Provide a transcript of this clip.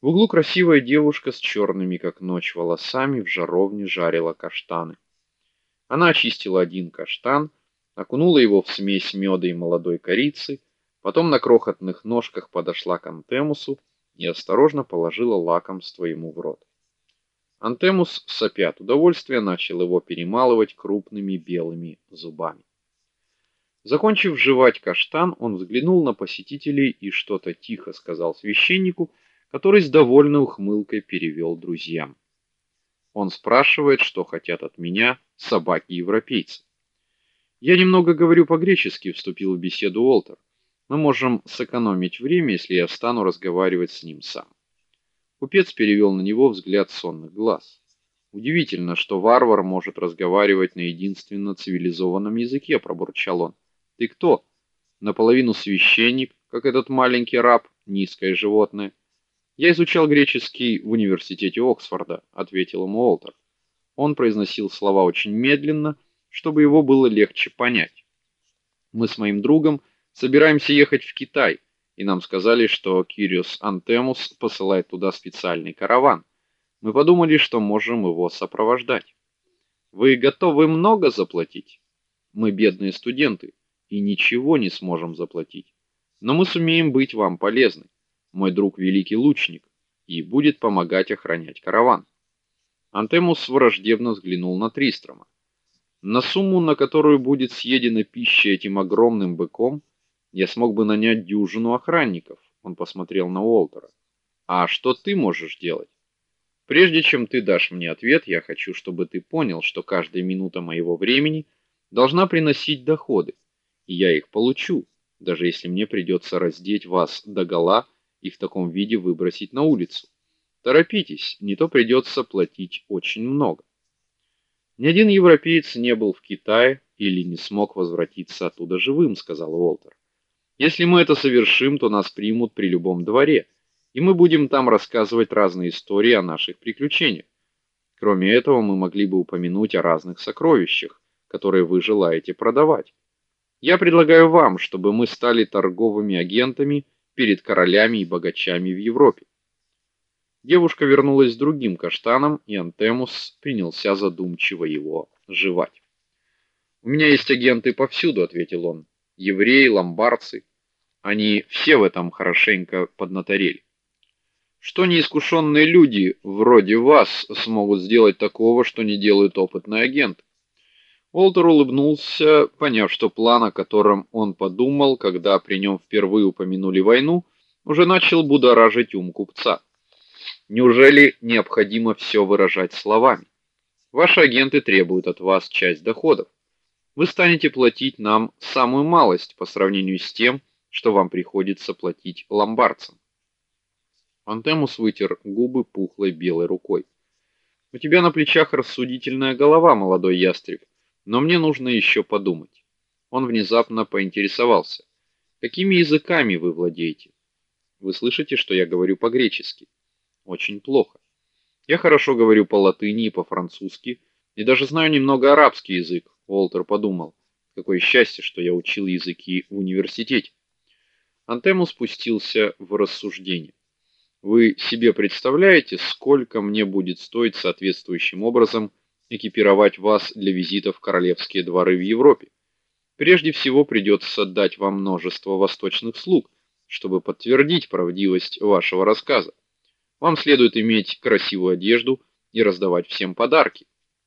В углу красивая девушка с черными как ночь волосами в жаровне жарила каштаны. Она очистила один каштан, окунула его в смесь меда и молодой корицы, потом на крохотных ножках подошла к Антемусу и осторожно положила лакомство ему в рот. Антемус, сопя от удовольствия, начал его перемалывать крупными белыми зубами. Закончив жевать каштан, он взглянул на посетителей и что-то тихо сказал священнику, который с довольной ухмылкой перевел друзьям. Он спрашивает, что хотят от меня собаки-европейцы. Я немного говорю по-гречески, вступил в беседу Уолтер. Мы можем сэкономить время, если я стану разговаривать с ним сам. Купец перевел на него взгляд сонных глаз. Удивительно, что варвар может разговаривать на единственно цивилизованном языке, пробурчал он. Ты кто? Наполовину священник, как этот маленький раб, низкое животное. Я изучал греческий в университете Оксфорда, ответил ему Уолтер. Он произносил слова очень медленно, чтобы его было легче понять. Мы с моим другом собираемся ехать в Китай, и нам сказали, что Кириос Антемус посылает туда специальный караван. Мы подумали, что можем его сопровождать. Вы готовы много заплатить? Мы бедные студенты и ничего не сможем заплатить. Но мы сумеем быть вам полезны мой друг великий лучник, и будет помогать охранять караван. Антемус враждебно взглянул на Тристрама. На сумму, на которую будет съедена пища этим огромным быком, я смог бы нанять дюжину охранников. Он посмотрел на Уолтера. А что ты можешь делать? Прежде чем ты дашь мне ответ, я хочу, чтобы ты понял, что каждая минута моего времени должна приносить доходы, и я их получу, даже если мне придется раздеть вас догола и в таком виде выбросить на улицу. Торопитесь, не то придется платить очень много. Ни один европеец не был в Китае или не смог возвратиться оттуда живым, сказал Уолтер. Если мы это совершим, то нас примут при любом дворе, и мы будем там рассказывать разные истории о наших приключениях. Кроме этого, мы могли бы упомянуть о разных сокровищах, которые вы желаете продавать. Я предлагаю вам, чтобы мы стали торговыми агентами перед королями и богачами в Европе. Девушка вернулась с другим каштаном, и Антемус принялся задумчиво его жевать. У меня есть агенты повсюду, ответил он. Евреи, ломбардцы, они все в этом хорошенько поднаторели. Что неискушенные люди вроде вас смогут сделать такого, что не делают опытные агенты? Уолтер улыбнулся, поняв, что план, о котором он подумал, когда при нем впервые упомянули войну, уже начал будоражить ум купца. Неужели необходимо все выражать словами? Ваши агенты требуют от вас часть доходов. Вы станете платить нам самую малость по сравнению с тем, что вам приходится платить ломбардцам. Антемус вытер губы пухлой белой рукой. У тебя на плечах рассудительная голова, молодой ястреб но мне нужно еще подумать. Он внезапно поинтересовался: "Какими языками вы владеете?" "Вы слышите, что я говорю по-гречески?" "Очень плохо. Я хорошо говорю по-латыни и по-французски, и даже знаю немного арабский язык". Уолтер подумал: "Какое счастье, что я учил языки в университете". Антему спустился в рассуждение. Вы себе представляете, сколько мне будет стоить соответствующим образом экипировать вас для визита в королевские дворы в Европе. Прежде всего придется дать вам множество восточных слуг, чтобы подтвердить правдивость вашего рассказа. Вам следует иметь красивую одежду и раздавать всем подарки.